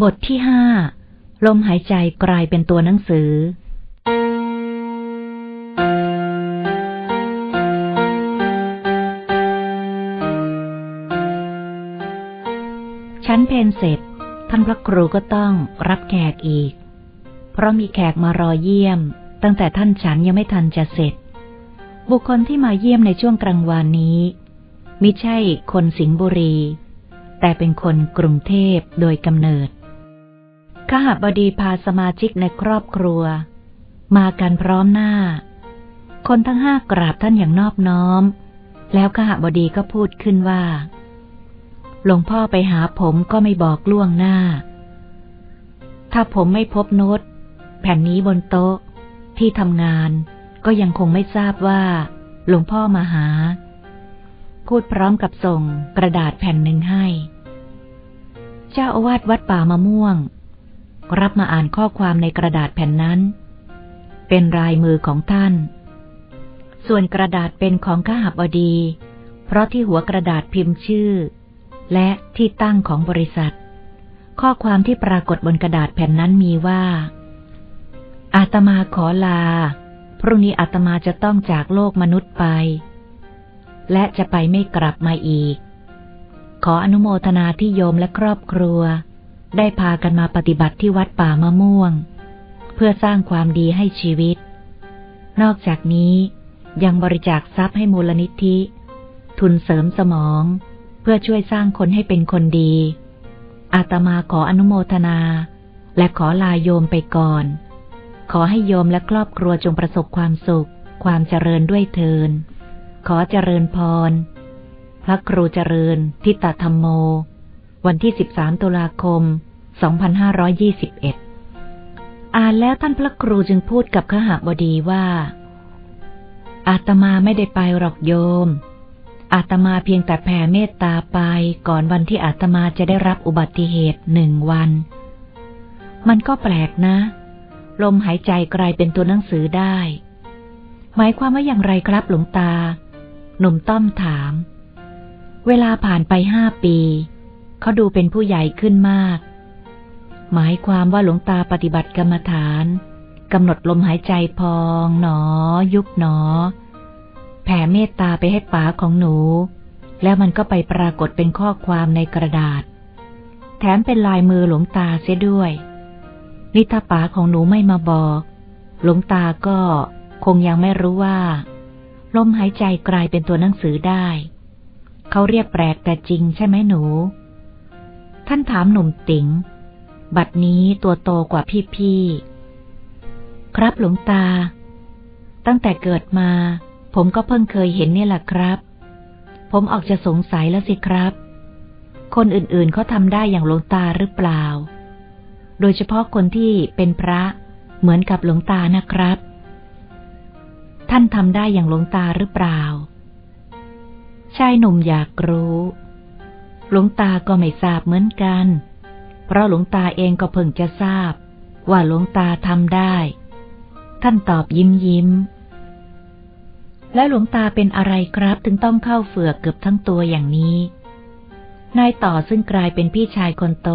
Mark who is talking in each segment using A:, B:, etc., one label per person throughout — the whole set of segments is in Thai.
A: บทที่ห้าลมหายใจกลายเป็นตัวหนังสือ ชั้นเพนเสร็จ ท่านพระครูก็ต้องรับแขกอีก เพราะมีแขกมารอเยี่ยม ตั้งแต่ท่านฉันยังไม่ทันจะเสร็จ บุคคลที่มาเยี่ยมในช่วงกลางวันนี้มิใช่คนสิงห์บุรี แต่เป็นคนกรุงเทพโดยกำเนิด ขหบดีพาสมาชิกในครอบครัว มากันพร้อมหน้า คนทั้งห้ากราบท่านอย่างนอบน้อม แล้วขหบดีก็พูดขึ้นว่า หลวงพ่อไปหาผมก็ไม่บอกล่วงหน้า ถ้าผมไม่พบโน้ตแผ่นนี้บนโต๊ะ ที่ทำงานก็ยังคงไม่ทราบว่า หลวงพ่อมาหา พูดพร้อมกับส่งกระดาษแผ่นหนึ่งให้ เจ้าอาวาสวัดป่ามะม่วง รับมาอ่านข้อความในกระดาษแผ่นนั้น เป็นลายมือของท่าน ส่วนกระดาษเป็นของข้าหบดี เพราะที่หัวกระดาษพิมพ์ชื่อ และที่ตั้งของบริษัท ข้อความที่ปรากฏบนกระดาษแผ่นนั้นมีว่า อาตมาขอลา พรุ่งนี้อาตมาจะต้องจากโลกมนุษย์ไป และจะไปไม่กลับมาอีกขออนุโมทนาที่โยมและครอบครัว ได้พากันมาปฏิบัติที่วัดป่ามะม่วง เพื่อสร้างความดีให้ชีวิต นอกจากนี้ยังบริจาคทรัพย์ให้มูลนิธิ ทุนเสริมสมอง เพื่อช่วยสร้างคนให้เป็นคนดี อาตมาขออนุโมทนา และขอลาโยมไปก่อน ขอให้โยมและครอบครัวจงประสบความสุข ความเจริญด้วยเทิน ขอเจริญพร พระครูเจริญทิตธรรมโม วันที่ 13 ตุลาคม 2521 อ่านแล้วท่านพระครูจึงพูดกับขหบดีว่า อาตมาไม่ได้ไปหรอกโยม อาตมาเพียงแต่แผ่เมตตาไปก่อนวันที่อาตมาจะได้รับอุบัติเหตุหนึ่งวัน มันก็แปลกนะ ลมหายใจกลายเป็นตัวหนังสือได้ หมายความว่าอย่างไรครับหลวงตา หนุ่มต้อมถาม เวลาผ่านไปห้าปี เขาดูเป็นผู้ใหญ่ขึ้นมาก หมายความว่าหลวงตาปฏิบัติกรรมฐานกำหนดลมหายใจพองหนอ ยุบหนอ แผ่เมตตาไปให้ป๋าของหนู แล้วมันก็ไปปรากฏเป็นข้อความในกระดาษ แถมเป็นลายมือหลวงตาเสียด้วยนี่ถ้าป๋าของหนูไม่มาบอก หลวงตาก็คงยังไม่รู้ว่า ลมหายใจกลายเป็นตัวหนังสือได้ เขาเรียกแปลกแต่จริงใช่ไหมหนู ท่านถามหนุ่มติ๋ง บัดนี้ตัวโตกว่าพี่ๆ ครับหลวงตา ตั้งแต่เกิดมา ผมก็เพิ่งเคยเห็นนี่แหละครับ ผมออกจะสงสัยแล้วสิครับ คนอื่นๆเขาทำได้อย่างหลวงตาหรือเปล่า โดยเฉพาะคนที่เป็นพระเหมือนกับหลวงตานะครับ ท่านทำได้อย่างหลวงตาหรือเปล่าชายหนุ่มอยากรู้ หลวงตาก็ไม่ทราบเหมือนกัน เพราะหลวงตาเองก็เพิ่งจะทราบ ว่าหลวงตาทำได้ ท่านตอบยิ้มยิ้ม และหลวงตาเป็นอะไรครับถึงต้องเข้าเฝือกเกือบทั้งตัวอย่างนี้ นายต่อซึ่งกลายเป็นพี่ชายคนโต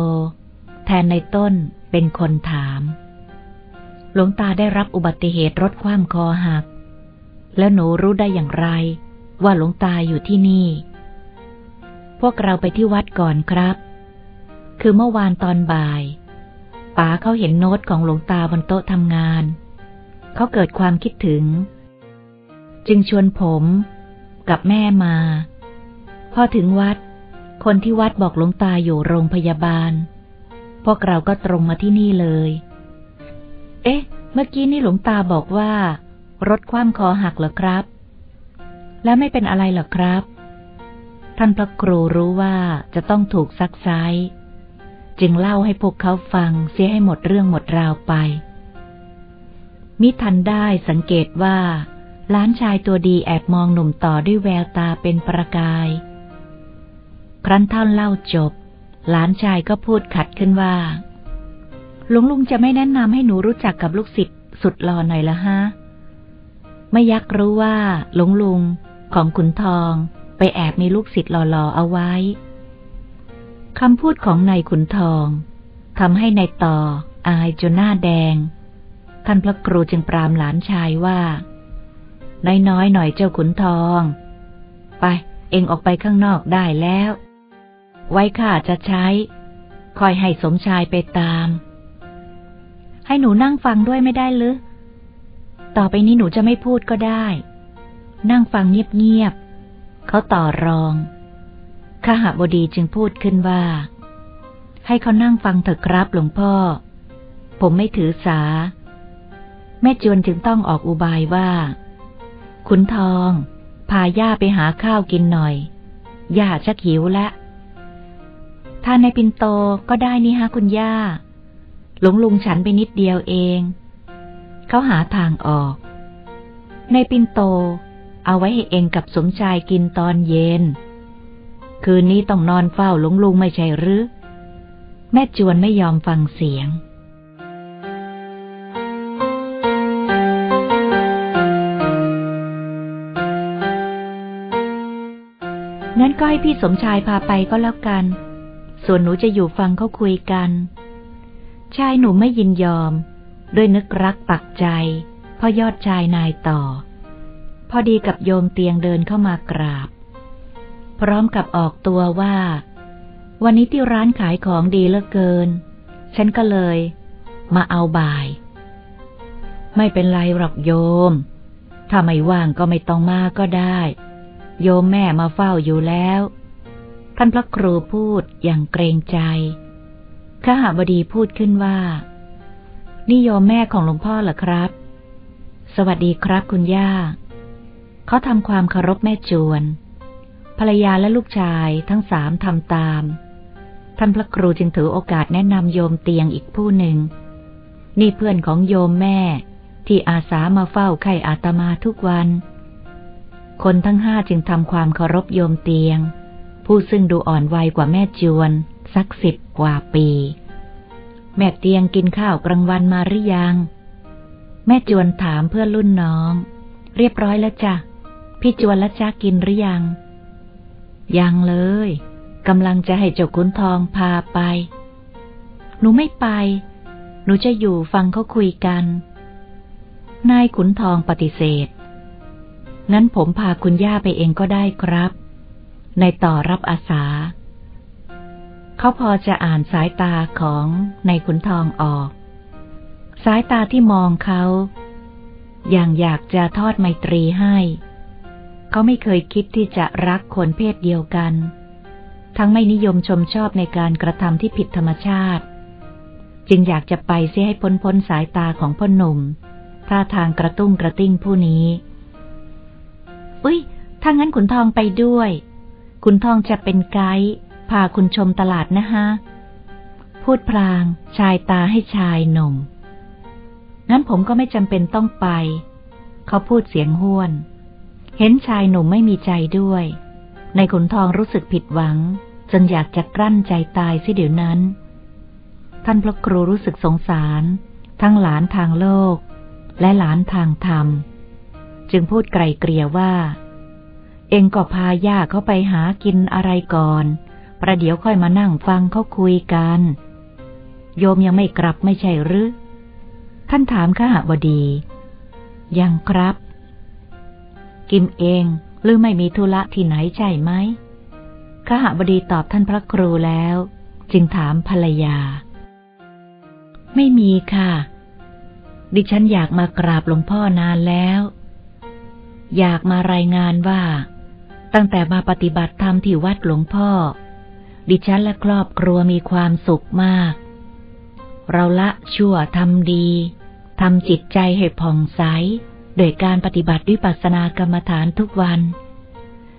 A: แทนในต้นเป็นคนถาม หลวงตาได้รับอุบัติเหตุรถคว่ำคอหัก แล้วหนูรู้ได้อย่างไร ว่าหลวงตาอยู่ที่นี่ พวกเราไปที่วัดก่อนครับ คือเมื่อวานตอนบ่ายป๋าเขาเห็นโน้ตของหลวงตาบนโต๊ะทำงาน เขาเกิดความคิดถึง จึงชวนผมกับแม่มา พอถึงวัด คนที่วัดบอกหลวงตาอยู่โรงพยาบาล พวกเราก็ตรงมาที่นี่เลย เอ๊ะ เมื่อกี้นี่หลวงตาบอกว่า รถคว่ำคอหักเหรอครับ แล้วไม่เป็นอะไรเหรอครับ ท่านพระครูรู้ว่าจะต้องถูกซักไซจึงเล่าให้พวกเขาฟังเสียให้หมดเรื่องหมดราวไป มิทันได้สังเกตว่าล้านชายตัวดีแอบมองหนุ่มต่อด้วยแววตาเป็นประกาย ครั้นท่านเล่าจบ หลานชายก็พูดขัดขึ้นว่าลุงลุงจะไม่แนะนำให้หนูรู้จักกับลูกศิษย์สุดหล่อหน่อยละฮะ ไม่ยักรู้ว่าหลวงลุงของขุนทอง ไปแอบมีลูกศิษย์หล่อๆเอาไว้คำพูดของนายขุนทองทำให้ในต่ออายจนหน้าแดง ท่านพระครูจึงปรามหลานชายว่าน้อยๆหน่อยเจ้าขุนทอง ไป เองออกไปข้างนอกได้แล้ว ไว้ข้าจะใช้ คอยให้สมชายไปตาม ให้หนูนั่งฟังด้วยไม่ได้หรือ ต่อไปนี้หนูจะไม่พูดก็ได้ นั่งฟังเงียบๆ เขาต่อรองข้าหบดีจึงพูดขึ้นว่า ให้เขานั่งฟังเถอะครับหลวงพ่อ ผมไม่ถือสา แม่จวนจึงต้องออกอุบายว่า ขุนทอง พาย่าไปหาข้าวกินหน่อย ย่าชักหิวล้วทานในปินโตก็ได้นี่ฮะคุณย่า หลวงลุงฉันไปนิดเดียวเอง เขาหาทางออก ในปินโต เอาไว้ให้เองกับสมชายกินตอนเย็น คืนนี้ต้องนอนเฝ้าหลงลุงไม่ใช่หรือ แม่จวนไม่ยอมฟังเสียงงั้นก็ให้พี่สมชายพาไปก็แล้วกัน ส่วนหนูจะอยู่ฟังเขาคุยกัน ชายหนุ่มไม่ยินยอม ด้วยนึกรักปักใจ พ่อยอดชายนายต่อ อดีกับโยมเตียงเดินเข้ามากราบ พร้อมกับออกตัวว่า วันนี้ที่ร้านขายของดีเหลือเกิน ฉันก็เลย มาเอาบ่าย ไม่เป็นไรหรอกโยม ถ้าไม่ว่างก็ไม่ต้องมาก็ได้ โยมแม่มาเฝ้าอยู่แล้ว ท่านพระครูพูดอย่างเกรงใจข้าหาบดีพูดขึ้นว่านี่โยมแม่ของหลวงพ่อเหรอครับ สวัสดีครับคุณย่า เขาทำความเคารพแม่จวน ภรรยาและลูกชายทั้งสามทำตาม ท่านพระครูจึงถือโอกาสแนะนำโยมเตียงอีกผู้หนึ่ง นี่เพื่อนของโยมแม่ ที่อาสามาเฝ้าไข่อาตมาทุกวัน คนทั้งห้าจึงทำความเคารพโยมเตียง ผู้ซึ่งดูอ่อนวัยกว่าแม่จวน สักสิบกว่าปี แม่เตียงกินข้าวกลางวันมาหรือยัง แม่จวนถามเพื่อนรุ่นน้อง เรียบร้อยแล้วจ้ะ พี่จวนและจ้ากินหรือยัง ยังเลยกำลังจะให้เจ้าขุนทองพาไป หนูไม่ไป หนูจะอยู่ฟังเขาคุยกัน นายขุนทองปฏิเสธ งั้นผมพาคุณย่าไปเองก็ได้ครับในต่อรับอาสา เขาพอจะอ่านสายตาของในขุนทองออก สายตาที่มองเขา อย่างอยากจะทอดไมตรีให้ เขาไม่เคยคิดที่จะรักคนเพศเดียวกัน ทั้งไม่นิยมชมชอบในการกระทำที่ผิดธรรมชาติ จึงอยากจะไปเสียให้พ้นพ้นสายตาของพ่อหนุ่มท่าทางกระตุ้งกระติ้งผู้นี้ อุ้ย ถ้างั้นขุนทองไปด้วย ขุนทองจะเป็นไกด์พาคุณชมตลาดนะฮะ พูดพลางชายตาให้ชายหนุ่ม งั้นผมก็ไม่จำเป็นต้องไป เขาพูดเสียงห้วน เห็นชายหนุ่มไม่มีใจด้วย ในขุนทองรู้สึกผิดหวัง จนอยากจะกลั้นใจตายสิเดี๋ยวนั้น ท่านพระครูรู้สึกสงสาร ทั้งหลานทางโลก และหลานทางธรรม จึงพูดไกลเกลี่ยว่า เองก็พาย่าเขาไปหากินอะไรก่อน ประเดี๋ยวค่อยมานั่งฟังเขาคุยกัน โยมยังไม่กลับไม่ใช่หรือ ท่านถามข้าหบดี ยังครับ กิมเองหรือไม่มีธุระที่ไหนใช่ไหมข้าหบดีตอบท่านพระครูแล้ว จึงถามภรรยา ไม่มีค่ะ ดิฉันอยากมากราบหลวงพ่อนานแล้ว อยากมารายงานว่า ตั้งแต่มาปฏิบัติธรรมที่วัดหลวงพ่อ ดิฉันและครอบครัวมีความสุขมาก เราละชั่วทำดีทำจิตใจให้ผ่องใส โดยการปฏิบัติวิปัสสนากรรมฐานทุกวัน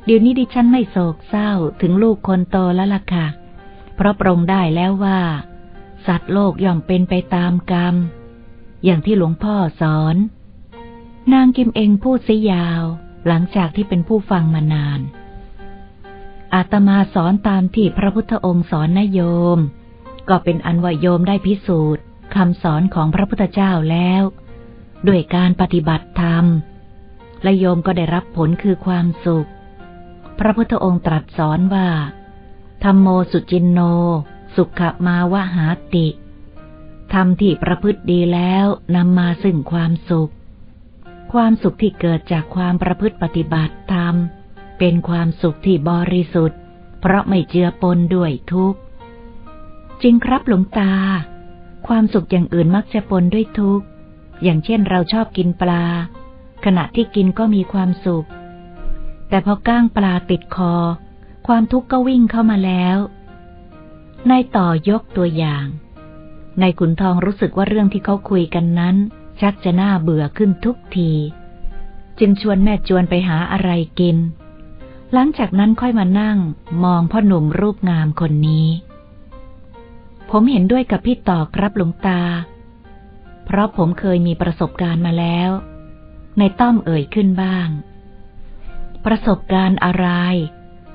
A: เดี๋ยวนี้ดิฉันไม่โศกเศร้าถึงลูกคนโตแล้วล่ะค่ะ เพราะปรงได้แล้วว่า สัตว์โลกย่อมเป็นไปตามกรรม อย่างที่หลวงพ่อสอน นางกิมเองพูดซิยาว หลังจากที่เป็นผู้ฟังมานาน อาตมาสอนตามที่พระพุทธองค์สอนนโยม ก็เป็นอันว่าโยมได้พิสูจน์คำสอนของพระพุทธเจ้าแล้ว ด้วยการปฏิบัติธรรม และโยมก็ได้รับผลคือความสุข พระพุทธองค์ตรัสสอนว่าธรรมโมสุจินโน สุขมาวหาติทำที่ประพฤติดีแล้วนำมาซึ่งความสุข ความสุขที่เกิดจากความประพฤติปฏิบัติธรรม เป็นความสุขที่บริสุทธิ์ เพราะไม่เจือปนด้วยทุกข์ จริงครับหลวงตา ความสุขอย่างอื่นมักจะปนด้วยทุกข์ อย่างเช่นเราชอบกินปลา ขณะที่กินก็มีความสุข แต่พอก้างปลาติดคอ ความทุกข์ก็วิ่งเข้ามาแล้วนายต่อยกตัวอย่างนายขุนทองรู้สึกว่าเรื่องที่เขาคุยกันนั้น ชักจะน่าเบื่อขึ้นทุกที จึงชวนแม่จวนไปหาอะไรกิน หลังจากนั้นค่อยมานั่ง มองพ่อหนุ่มรูปงามคนนี้ ผมเห็นด้วยกับพี่ต่อครับหลวงตา เพราะผมเคยมีประสบการณ์มาแล้ว ในต้อมเอ่ยขึ้นบ้าง ประสบการณ์อะไร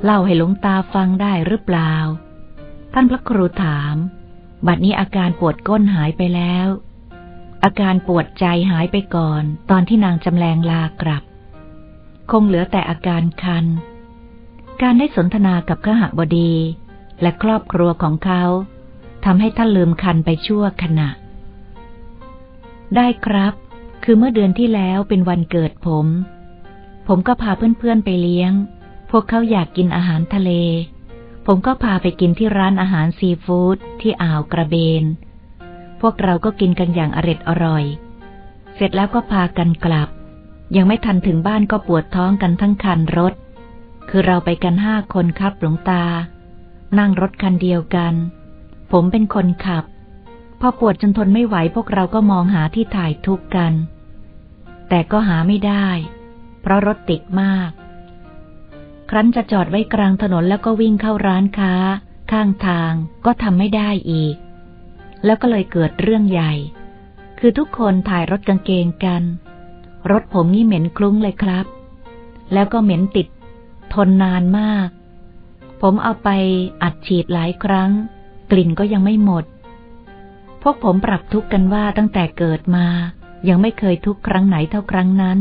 A: เล่าให้หลวงตาฟังได้หรือเปล่า ท่านพระครูถาม บัดนี้อาการปวดก้นหายไปแล้ว อาการปวดใจหายไปก่อน ตอนที่นางจำแรงลากลับ คงเหลือแต่อาการคัน การได้สนทนากับขหบดี และครอบครัวของเขาทำให้ท่านลืมคันไปชั่วขณะ ได้ครับ คือเมื่อเดือนที่แล้วเป็นวันเกิดผม ผมก็พาเพื่อนๆไปเลี้ยง พวกเขาอยากกินอาหารทะเล ผมก็พาไปกินที่ร้านอาหารซีฟู้ดที่อ่าวกระเบน พวกเราก็กินกันอย่างอร็ดอร่อย เสร็จแล้วก็พากันกลับ ยังไม่ทันถึงบ้านก็ปวดท้องกันทั้งคันรถ คือเราไปกันห้าคนครับหลวงตา นั่งรถคันเดียวกัน ผมเป็นคนขับ พอปวดจนทนไม่ไหวพวกเราก็มองหาที่ถ่ายทุกกัน แต่ก็หาไม่ได้ เพราะรถติดมาก ครั้นจะจอดไว้กลางถนนแล้วก็วิ่งเข้าร้านค้า ข้างทางก็ทำไม่ได้อีก แล้วก็เลยเกิดเรื่องใหญ่ คือทุกคนถ่ายรถกางเกงกัน รถผมนี่เหม็นคลุ้งเลยครับ แล้วก็เหม็นติด ทนนานมาก ผมเอาไปอัดฉีดหลายครั้ง กลิ่นก็ยังไม่หมด พวกผมปรับทุกข์กันว่าตั้งแต่เกิดมา ยังไม่เคยทุกครั้งไหนเท่าครั้งนั้น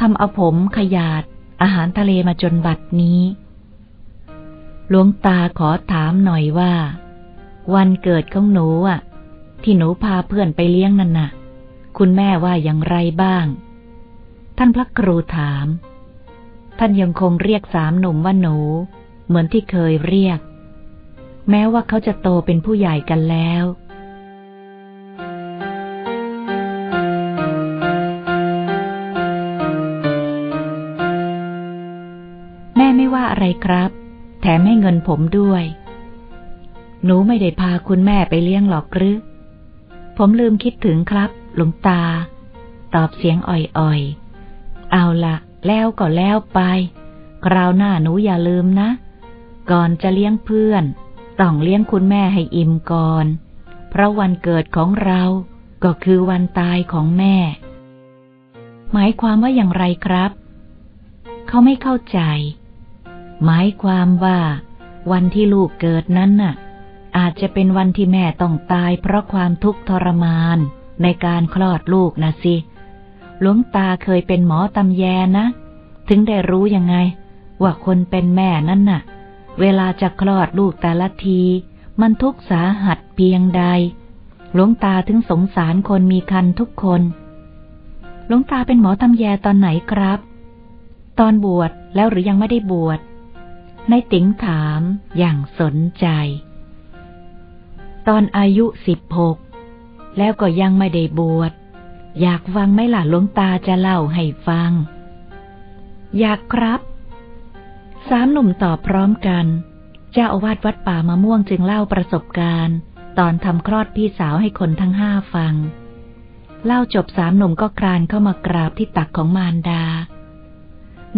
A: ทำเอาผมขยาด อาหารทะเลมาจนบัดนี้หลวงตาขอถามหน่อยว่า วันเกิดของหนูอะ ที่หนูพาเพื่อนไปเลี้ยงนั่นน่ะ คุณแม่ว่าอย่างไรบ้าง ท่านพระครูถาม ท่านยังคงเรียกสามหนุ่มว่าหนู เหมือนที่เคยเรียก แม้ว่าเขาจะโตเป็นผู้ใหญ่กันแล้ว ครับ แถมให้เงินผมด้วย หนูไม่ได้พาคุณแม่ไปเลี้ยงหรอกหรือ ผมลืมคิดถึงครับ หลวงตา ตอบเสียงอ่อยๆ เอาละแล้วก็แล้วไป คราวหน้าหนูอย่าลืมนะ ก่อนจะเลี้ยงเพื่อน ต้องเลี้ยงคุณแม่ให้อิ่มก่อน เพราะวันเกิดของเราก็คือวันตายของแม่ หมายความว่าอย่างไรครับ เขาไม่เข้าใจ หมายความว่า วันที่ลูกเกิดนั้นน่ะ อาจจะเป็นวันที่แม่ต้องตายเพราะความทุกข์ทรมานในการคลอดลูกนะสิหลวงตาเคยเป็นหมอตำแยนะ ถึงได้รู้ยังไง ว่าคนเป็นแม่นั้นน่ะ เวลาจะคลอดลูกแต่ละที มันทุกข์สาหัสเพียงใด หลวงตาถึงสงสารคนมีคันทุกคน หลวงตาเป็นหมอตำแยตอนไหนครับ ตอนบวชแล้วหรือยังไม่ได้บวช นายติ๋งถามอย่างสนใจ ตอนอายุสิบหกแล้วก็ยังไม่ได้บวช อยากฟังไหมล่ะหลวงตาจะเล่าให้ฟัง อยากครับ สามหนุ่มตอบพร้อมกัน เจ้าอาวาสวัดป่ามะม่วงจึงเล่าประสบการณ์ ตอนทำคลอดพี่สาวให้คนทั้งห้าฟัง เล่าจบสามหนุ่มก็คลานเข้ามากราบที่ตักของมารดา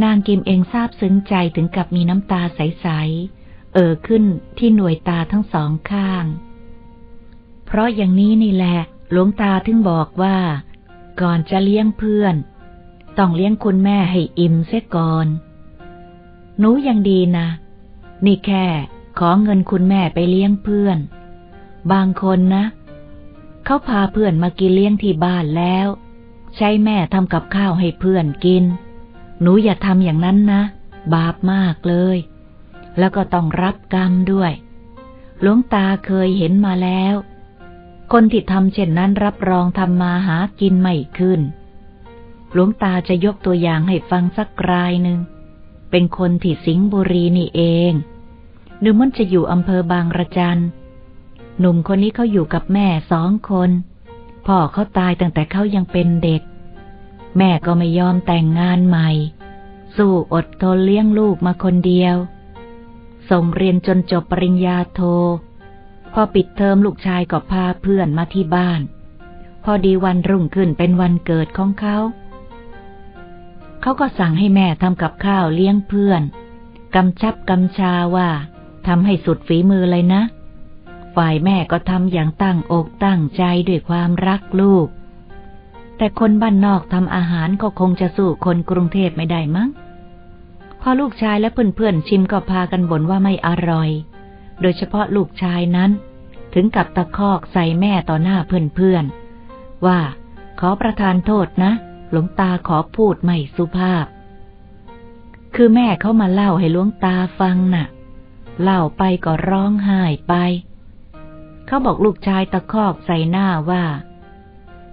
A: นางกิมเองทราบซึ้งใจถึงกับมีน้ำตาใส ๆ เอ่อขึ้นที่หน่วยตาทั้งสองข้าง เพราะอย่างนี้นี่แหละหลวงตาถึงบอกว่า ก่อนจะเลี้ยงเพื่อน ต้องเลี้ยงคุณแม่ให้อิ่มเสียก่อน หนูยังดีนะ นี่แค่ขอเงินคุณแม่ไปเลี้ยงเพื่อน บางคนนะ เขาพาเพื่อนมากินเลี้ยงที่บ้านแล้ว ใช้แม่ทำกับข้าวให้เพื่อนกิน หนูอย่าทำอย่างนั้นนะ บาปมากเลย แล้วก็ต้องรับกรรมด้วย หลวงตาเคยเห็นมาแล้ว คนที่ทำเช่นนั้นรับรองทำมาหากินไม่ขึ้น หลวงตาจะยกตัวอย่างให้ฟังสักรายหนึ่ง เป็นคนที่สิงห์บุรีนี่เองหรือมันจะอยู่อำเภอบางระจัน หนุ่มคนนี้เขาอยู่กับแม่สองคน พ่อเขาตายตั้งแต่เขายังเป็นเด็ก แม่ก็ไม่ยอมแต่งงานใหม่ สู้อดทนเลี้ยงลูกมาคนเดียว ส่งเรียนจนจบปริญญาโท พอปิดเทอมลูกชายก็พาเพื่อนมาที่บ้าน พอดีวันรุ่งขึ้นเป็นวันเกิดของเขา เขาก็สั่งให้แม่ทำกับข้าวเลี้ยงเพื่อน กำชับกำชาว่าทำให้สุดฝีมือเลยนะ ฝ่ายแม่ก็ทำอย่างตั้งอกตั้งใจด้วยความรักลูก แต่คนบ้านนอกทำอาหารก็คงจะสู้คนกรุงเทพไม่ได้มั้ง พอลูกชายและเพื่อนๆชิมก็พากันบ่นว่าไม่อร่อย โดยเฉพาะลูกชายนั้น ถึงกับตะคอกใส่แม่ต่อหน้าเพื่อนๆ ว่าขอประทานโทษนะ หลวงตาขอพูดไม่สุภาพ คือแม่เขามาเล่าให้หลวงตาฟังนะ่ะ เล่าไปก็ร้องไห้ไป เขาบอกลูกชายตะคอกใส่หน้าว่า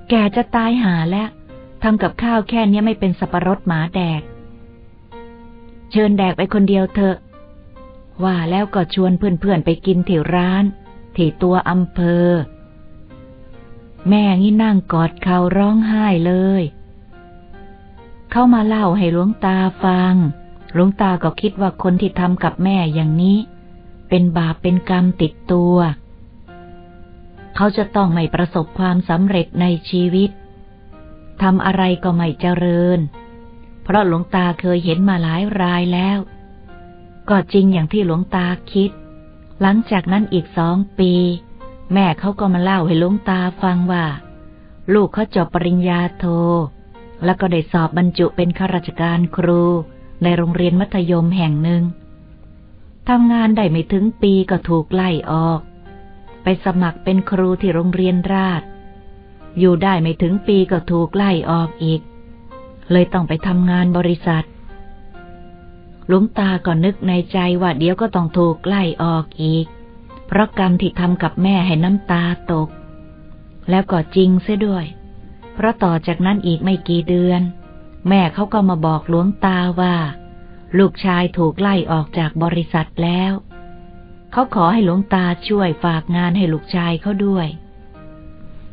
A: แกจะตายหาแล้วทำกับข้าวแค่นี้ไม่เป็นสับปะรดหมาแดก เชิญแดกไปคนเดียวเถอะ ว่าแล้วก็ชวนเพื่อนๆไปกินที่ร้าน ที่ตัวอำเภอ แม่งี้นั่งกอดเขาร้องไห้เลย เข้ามาเล่าให้หลวงตาฟัง หลวงตาก็คิดว่าคนที่ทำกับแม่อย่างนี้ เป็นบาปเป็นกรรมติดตัว เขาจะต้องไม่ประสบความสำเร็จในชีวิตทำอะไรก็ไม่เจริญ เพราะหลวงตาเคยเห็นมาหลายรายแล้ว ก็จริงอย่างที่หลวงตาคิด หลังจากนั้นอีกสองปี แม่เขาก็มาเล่าให้หลวงตาฟังว่า ลูกเขาจบปริญญาโท แล้วก็ได้สอบบรรจุเป็นข้าราชการครูในโรงเรียนมัธยมแห่งหนึ่งทำงานได้ไม่ถึงปีก็ถูกไล่ออก ไปสมัครเป็นครูที่โรงเรียนราช อยู่ได้ไม่ถึงปีก็ถูกไล่ออกอีก เลยต้องไปทำงานบริษัท หลวงตาก็นึกในใจว่าเดี๋ยวก็ต้องถูกไล่ออกอีก เพราะกรรมที่ทำกับแม่ให้น้ำตาตก แล้วก็จริงเสียด้วย เพราะต่อจากนั้นอีกไม่กี่เดือน แม่เขาก็มาบอกหลวงตาว่า ลูกชายถูกไล่ออกจากบริษัทแล้ว เขาขอให้หลวงตาช่วยฝากงานให้ลูกชายเขาด้วย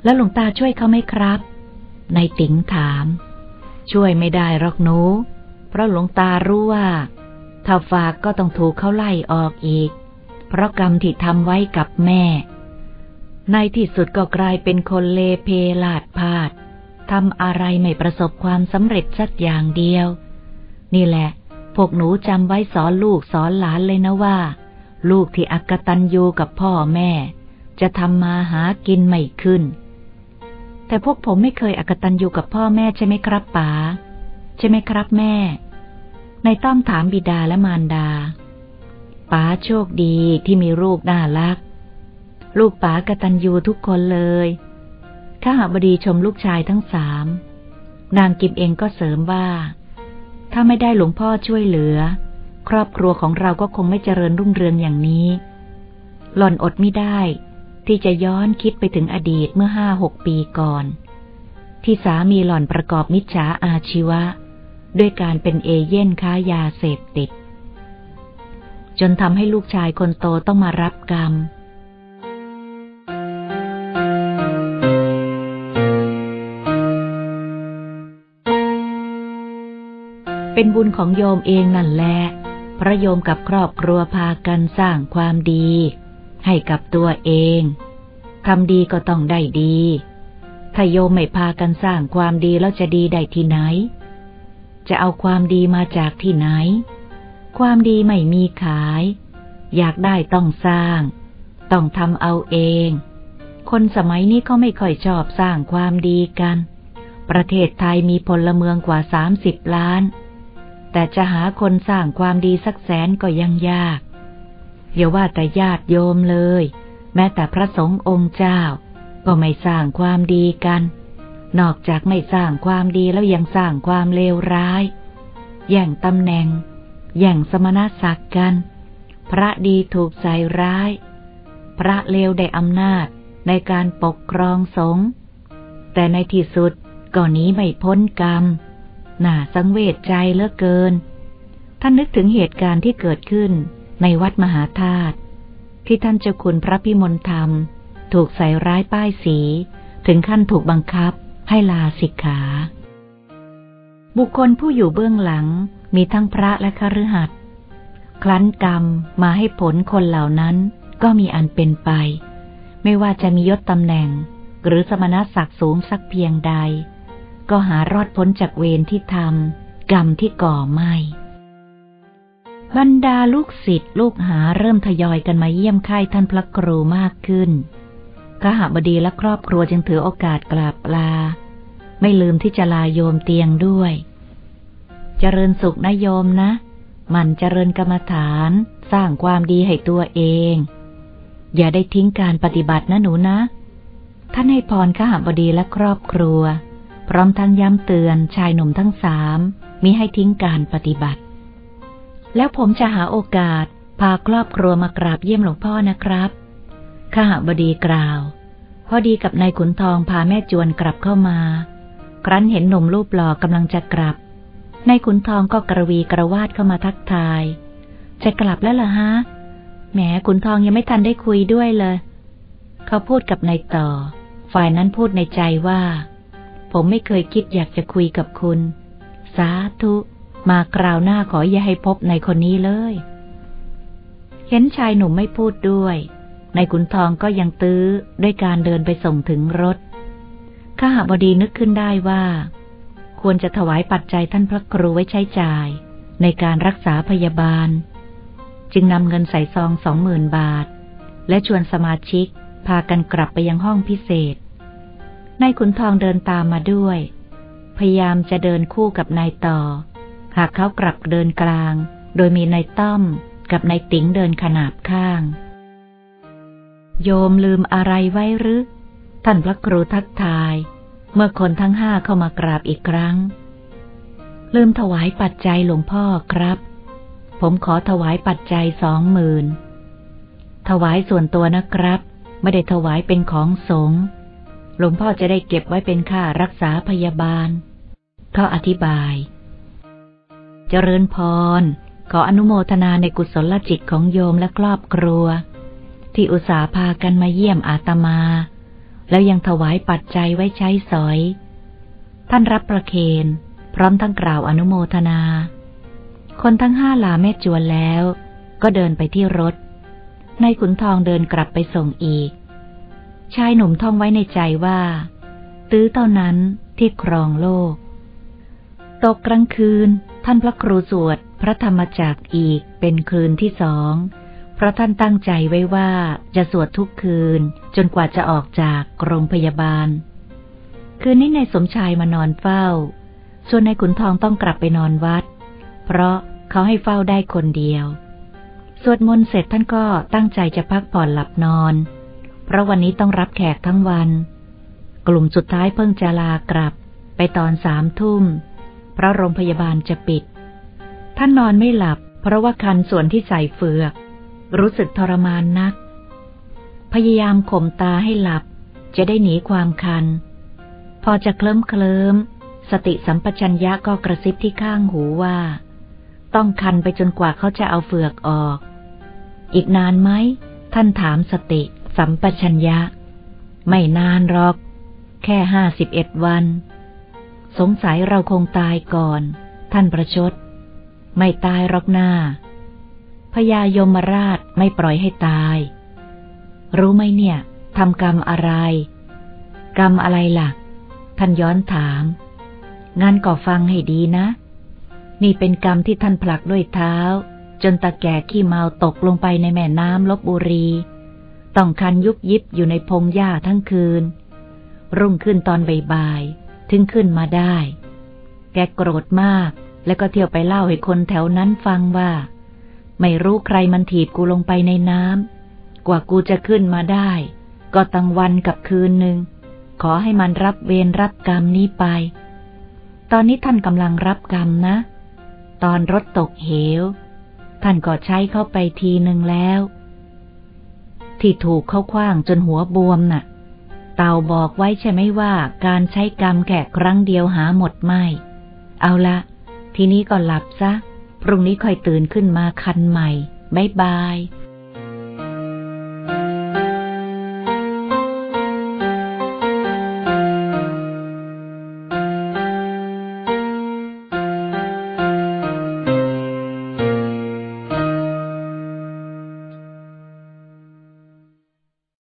A: แล้วหลวงตาช่วยเขาไหมครับในติ๋งถาม ช่วยไม่ได้หรอกหนู เพราะหลวงตารู้ว่า ถ้าฝากก็ต้องถูกเขาไล่ออกอีก เพราะกรรมที่ทำไว้กับแม่ ในที่สุดก็กลายเป็นคนเลเพลาดพาดทำอะไรไม่ประสบความสำเร็จสักอย่างเดียว นี่แหละ พวกหนูจำไว้สอนลูกสอนหลานเลยนะว่า ลูกที่อักตันยูกับพ่อแม่ จะทำมาหากินไม่ขึ้น แต่พวกผมไม่เคยอักตันยูกับพ่อแม่ใช่ไหมครับป๋าใช่ไหมครับแม่ ในต้อมถามบิดาและมารดา ป๋าโชคดีที่มีลูกน่ารัก ลูกป๋ากตันยูทุกคนเลยข้าหาบดีชมลูกชายทั้งสาม นางกิมเองก็เสริมว่า ถ้าไม่ได้หลวงพ่อช่วยเหลือ ครอบครัวของเราก็คงไม่เจริญรุ่งเรืองอย่างนี้ หล่อนอดไม่ได้ ที่จะย้อนคิดไปถึงอดีตเมื่อห้าหกปีก่อน ที่สามีหล่อนประกอบมิจฉาอาชีวะ ด้วยการเป็นเอเย่นค้ายาเสพติด จนทำให้ลูกชายคนโตต้องมารับกรรมเป็นบุญของโยมเองนั่นแหละ พระโยมกับครอบครัวพากันสร้างความดี ให้กับตัวเองทำดีก็ต้องได้ดี ถ้าโยมไม่พากันสร้างความดีแล้วจะดีได้ที่ไหน จะเอาความดีมาจากที่ไหน ความดีไม่มีขาย อยากได้ต้องสร้าง ต้องทำเอาเอง คนสมัยนี้เขาไม่ค่อยชอบสร้างความดีกัน ประเทศไทยมีพลเมืองกว่าสามสิบล้าน แต่จะหาคนสร้างความดีสักแสนก็ยังยาก อย่าว่าแต่ญาติโยมเลย แม้แต่พระสงฆ์องค์เจ้า ก็ไม่สร้างความดีกัน นอกจากไม่สร้างความดีแล้วยังสร้างความเลวร้าย แย่งตำแหน่ง แย่งสมณศักดิ์กัน พระดีถูกใส่ร้าย พระเลวได้อำนาจในการปกครองสงฆ์แต่ในที่สุดก็หนีไม่พ้นกรรม น่าสังเวชใจเหลือเกิน ท่านนึกถึงเหตุการณ์ที่เกิดขึ้นในวัดมหาธาตุที่ท่านเจ้าคุณพระพิมลธรรม ถูกใส่ร้ายป้ายสี ถึงขั้นถูกบังคับให้ลาสิกขา บุคคลผู้อยู่เบื้องหลังมีทั้งพระและคฤหัสถ์คลั้นกรรมมาให้ผลคนเหล่านั้นก็มีอันเป็นไป ไม่ว่าจะมียศตำแหน่ง หรือสมณศักดิ์สูงสักเพียงใด ก็หารอดพ้นจากเวรที่ทำกรรมที่ก่อไม่บรรดาลูกศิษย์ลูกหาเริ่มทยอยกันมาเยี่ยมค่ายท่านพระครูมากขึ้นขหบดีและครอบครัวจึงถือโอกาสกราบลา ไม่ลืมที่จะลาโยมเตียงด้วย เจริญสุขนะโยมนะ มันเจริญกรรมฐานสร้างความดีให้ตัวเอง อย่าได้ทิ้งการปฏิบัตินะหนูนะ ท่านให้พรข้าบดีและครอบครัว พร้อมทั้งย้ำเตือนชายหนุ่มทั้งสามมิให้ทิ้งการปฏิบัติ แล้วผมจะหาโอกาสพาครอบครัวมากราบเยี่ยมหลวงพ่อนะครับข้าบดีกล่าว พอดีกับนายขุนทองพาแม่จวนกลับเข้ามา ครั้นเห็นหนุ่มรูปหล่อกำลังจะกลับนายขุนทองก็กระวีกระวาดเข้ามาทักทาย จะกลับแล้วเหรอฮะ แหมขุนทองยังไม่ทันได้คุยด้วยเลย เขาพูดกับนายต่อ ฝ่ายนั้นพูดในใจว่า ผมไม่เคยคิดอยากจะคุยกับคุณ สาธุ มาคราวหน้าขออย่าให้พบในคนนี้เลย เห็นชายหนุ่มไม่พูดด้วย ในขุนทองก็ยังตื้อด้วยการเดินไปส่งถึงรถ ข้าบดีนึกขึ้นได้ว่า ควรจะถวายปัจจัยท่านพระครูไว้ใช้จ่าย ในการรักษาพยาบาล จึงนำเงินใส่ซองสองหมื่นบาท และชวนสมาชิกพากันกลับไปยังห้องพิเศษ นายขุนทองเดินตามมาด้วย พยายามจะเดินคู่กับนายต่อ หากเขากลับเดินกลาง โดยมีนายต้อมกับนายติ๋งเดินขนาบข้าง โยมลืมอะไรไว้หรือท่านพระครูทักทาย เมื่อคนทั้งห้าเข้ามากราบอีกครั้ง ลืมถวายปัจจัยหลวงพ่อครับ ผมขอถวายปัจจัยสองหมื่นถวายส่วนตัวนะครับ ไม่ได้ถวายเป็นของสงฆ์ หลวงพ่อจะได้เก็บไว้เป็นค่ารักษาพยาบาล เขาอธิบาย เจริญพร ขออนุโมทนาในกุศลจิตของโยมและครอบครัว ที่อุตส่าห์พากันมาเยี่ยมอาตมา แล้วยังถวายปัจจัยไว้ใช้สอย ท่านรับประเคนพร้อมทั้งกล่าวอนุโมทนา คนทั้งห้าลาแม่จวนแล้ว ก็เดินไปที่รถ นายขุนทองเดินกลับไปส่งอีก ชายหนุ่มท่องไว้ในใจว่า ตื้อเท่านั้นที่ครองโลก ตกกลางคืน ท่านพระครูสวดพระธรรมจักอีกเป็นคืนที่สอง เพราะท่านตั้งใจไว้ว่าจะสวดทุกคืนจนกว่าจะออกจากโรงพยาบาล คืนนี้นายสมชายมานอนเฝ้า ส่วนนายขุนทองต้องกลับไปนอนวัด เพราะเขาให้เฝ้าได้คนเดียว สวดมนต์เสร็จท่านก็ตั้งใจจะพักผ่อนหลับนอน เพราะวันนี้ต้องรับแขกทั้งวัน กลุ่มสุดท้ายเพิ่งจะลากลับ ไปตอนสามทุ่ม เพราะโรงพยาบาลจะปิด ท่านนอนไม่หลับ เพราะว่าคันส่วนที่ใส่เฟือก รู้สึกทรมานนัก พยายามข่มตาให้หลับ จะได้หนีความคัน พอจะเคลิ้มเคลิ้มสติสัมปชัญญะก็กระซิบที่ข้างหูว่า ต้องคันไปจนกว่าเขาจะเอาเฟือกออก อีกนานไหม ท่านถามสติ สัมปชัญญะ ไม่นานหรอก แค่ห้าสิบเอ็ดวัน สงสัยเราคงตายก่อน ท่านประชด ไม่ตายหรอกหน้าพญายมราชไม่ปล่อยให้ตาย รู้ไหมเนี่ยทำกรรมอะไร กรรมอะไรล่ะ ท่านย้อนถาม งั้นก็ฟังให้ดีนะ นี่เป็นกรรมที่ท่านผลักด้วยเท้า จนตาแก่ขี้เมาตกลงไปในแม่น้ำลบบุรี ต้องคันยุบยิบอยู่ในพงหญ้าทั้งคืน รุ่งขึ้นตอนบ่ายๆ ถึงขึ้นมาได้ แกโกรธมาก แล้วก็เที่ยวไปเล่าให้คนแถวนั้นฟังว่า ไม่รู้ใครมันถีบกูลงไปในน้ำ กว่ากูจะขึ้นมาได้ ก็ตั้งวันกับคืนหนึ่ง ขอให้มันรับเวรรับกรรมนี้ไป ตอนนี้ท่านกำลังรับกรรมนะ ตอนรถตกเหว ท่านก็ใช้เข้าไปทีหนึ่งแล้ว ที่ถูกเข้าคว้างจนหัวบวมนะ่ะ เต่าบอกไว้ใช่ไหมว่าการใช้กรรมแค่ครั้งเดียวหาหมดไม่ เอาละทีนี้ก็หลับซะ พรุ่งนี้ค่อยตื่นขึ้นมาคันใหม่บายบาย